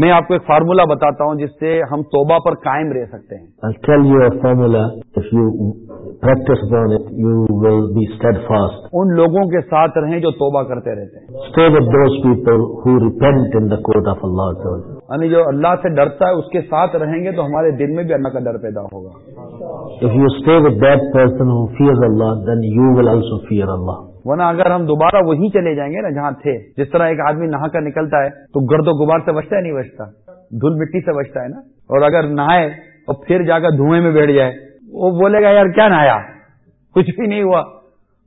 میں آپ کو ایک فارمولا بتاتا ہوں جس سے ہم توبہ پر قائم رہ سکتے ہیں۔ ان لوگوں کے ساتھ رہیں جو توبہ کرتے رہتے ہیں۔ یعنی جو اللہ سے ڈرتا ہے اس کے ساتھ رہیں گے تو ہمارے دل میں بھی اللہ کا ڈر پیدا ہوگا۔ If you stay with that person who fear Allah then you will also fear Allah ورنہ اگر ہم دوبارہ وہی چلے جائیں گے نا جہاں تھے، جس طرح ایک آدمی نہا کر نکلتا ہے، تو گرد و غبار سے بچتا ہے، نہیں بچتا؟ دھول مٹی سے بچتا ہے نا؟ اور اگر نہائے اور پھر جا کر دھوئیں میں بیٹھ جائے، وہ بولے گا، یار، کیا نہایا؟ کچھ بھی نہیں ہوا۔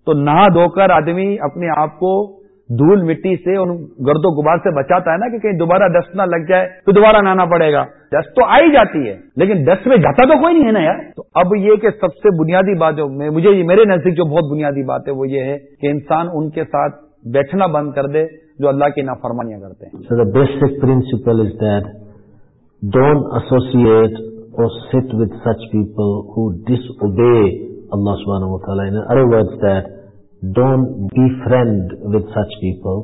تو نہا دھو کر آدمی اپنے آپ کو دھول مٹی سے ان گرد و غبار سے بچاتا ہے نا کہ کہیں دوبارہ ڈسٹ نہ لگ جائے تو دوبارہ نہانا پڑے گا۔ ڈسٹ تو آئی جاتی ہے، لیکن ڈسٹ میں جاتا تو کوئی نہیں ہے نا یار۔ تو اب یہ کہ سب سے بنیادی بات جو مجھے میرے نزدیک جو بہت بنیادی بات ہے وہ یہ ہے کہ انسان ان کے ساتھ بیٹھنا بند کر دے جو اللہ کی نافرمانیاں کرتے ہیں۔ The basic principle is that don't associate or sit with such people who disobey Allah سبحانہ don't be friend with such people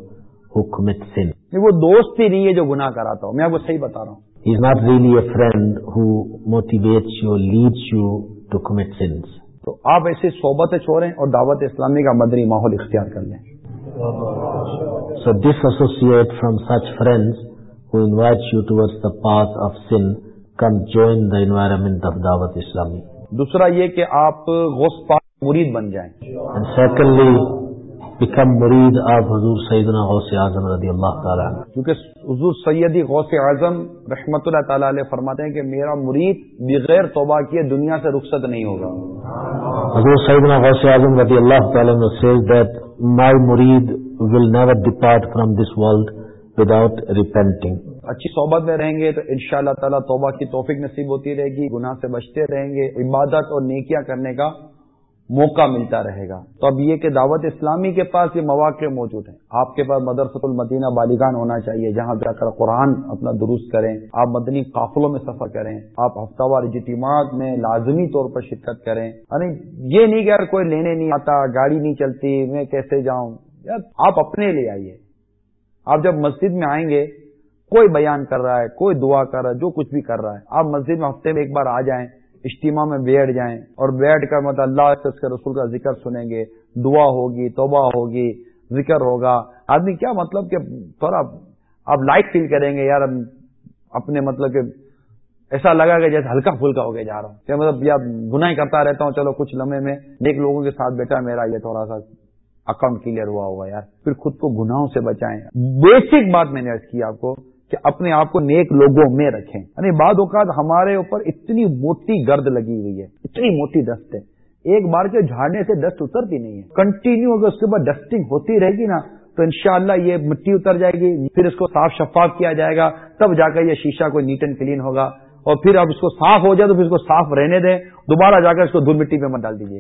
who commit sin وہ دوست ہی نہیں ہے جو گناہ کراتا ہوں میں آپ کو صحیح بتا رہا ہوں۔ Is not really a friend who motivates you leads you to commit sins تو آپ ایسے صحبت چھوڑیں اور دعوت اسلامی کا مدری ماحول اختیار کر لیں۔ So disassociate from such friends who invite you towards the path of sin come join the environment of Dawat Islami دوسرا یہ کہ آپ غوث پاک مرید بن جائیں۔ سیکنڈلی بیکم مرید آپ حضور سیدنا غوث اعظم رضی اللہ تعالیٰ کیونکہ حضور سیدی غوث اعظم رحمت اللہ تعالیٰ علیہ فرماتے ہیں کہ میرا مرید بغیر توبہ کیے دنیا سے رخصت نہیں ہوگا۔ حضور سیدنا غوث اعظم رضی اللہ تعالیٰ that my murid will never depart from this world without repenting اچھی صحبت میں رہیں گے تو ان شاء اللہ تعالیٰ توبہ کی توفیق نصیب ہوتی رہے گی گناہ سے بچتے رہیں گے عبادت اور نیکیاں کرنے کا موقع ملتا رہے گا۔ تو اب یہ کہ دعوت اسلامی کے پاس یہ مواقع موجود ہیں۔ آپ کے پاس مدرسۃ المدینہ بالیگان ہونا چاہیے، جہاں جا کر قرآن اپنا درست کریں۔ آپ مدنی قافلوں میں سفر کریں۔ آپ ہفتہ وار اجتماعات میں لازمی طور پر شرکت کریں۔ یعنی یہ نہیں کہ یار کوئی لینے نہیں آتا، گاڑی نہیں چلتی، میں کیسے جاؤں؟ یار آپ اپنے لے آئیے۔ آپ جب مسجد میں آئیں گے، کوئی بیان کر رہا ہے، کوئی دعا کر رہا ہے، جو کچھ بھی کر رہا ہے، آپ مسجد میں ہفتے میں ایک بار آ جائیں۔ اجتماع میں بیٹھ جائیں اور بیٹھ کر مطلب اللہ سے اس کے رسول کا ذکر سنیں گے، دعا ہوگی، توبہ ہوگی، ذکر ہوگا۔ آدمی کیا مطلب کہ تھوڑا آپ لائٹ فیل کریں گے، یار اپنے مطلب کہ ایسا لگا کہ جیسے ہلکا پھلکا ہو کے جا رہا ہوں۔ کہ مطلب یا گناہ کرتا رہتا ہوں، چلو کچھ لمحے میں نیک لوگوں کے ساتھ بیٹا میرا یہ تھوڑا سا اکاؤنٹ کلیئر ہوا ہوگا یار۔ پھر خود کو گناہوں سے بچائیں۔ بیسک بات میں نے کی آپ کو کہ اپنے آپ کو نیک لوگوں میں رکھیں۔ یعنی بعض اوقات ہمارے اوپر اتنی موٹی گرد لگی ہوئی ہے، اتنی موٹی دست ہے۔ ایک بار کے جھاڑنے سے ڈسٹ اترتی نہیں ہے۔ کنٹینیو اگر اس کے بعد ڈسٹنگ ہوتی رہے گی نا، تو انشاءاللہ یہ مٹی اتر جائے گی، پھر اس کو صاف شفاف کیا جائے گا، تب جا کر یہ شیشہ کوئی نیٹ اینڈ کلین ہوگا۔ اور پھر اب اس کو صاف ہو جائے تو پھر اس کو صاف رہنے دیں۔ دوبارہ جا کر اس کو دھول مٹی پہ مت ڈال دیجیے گا۔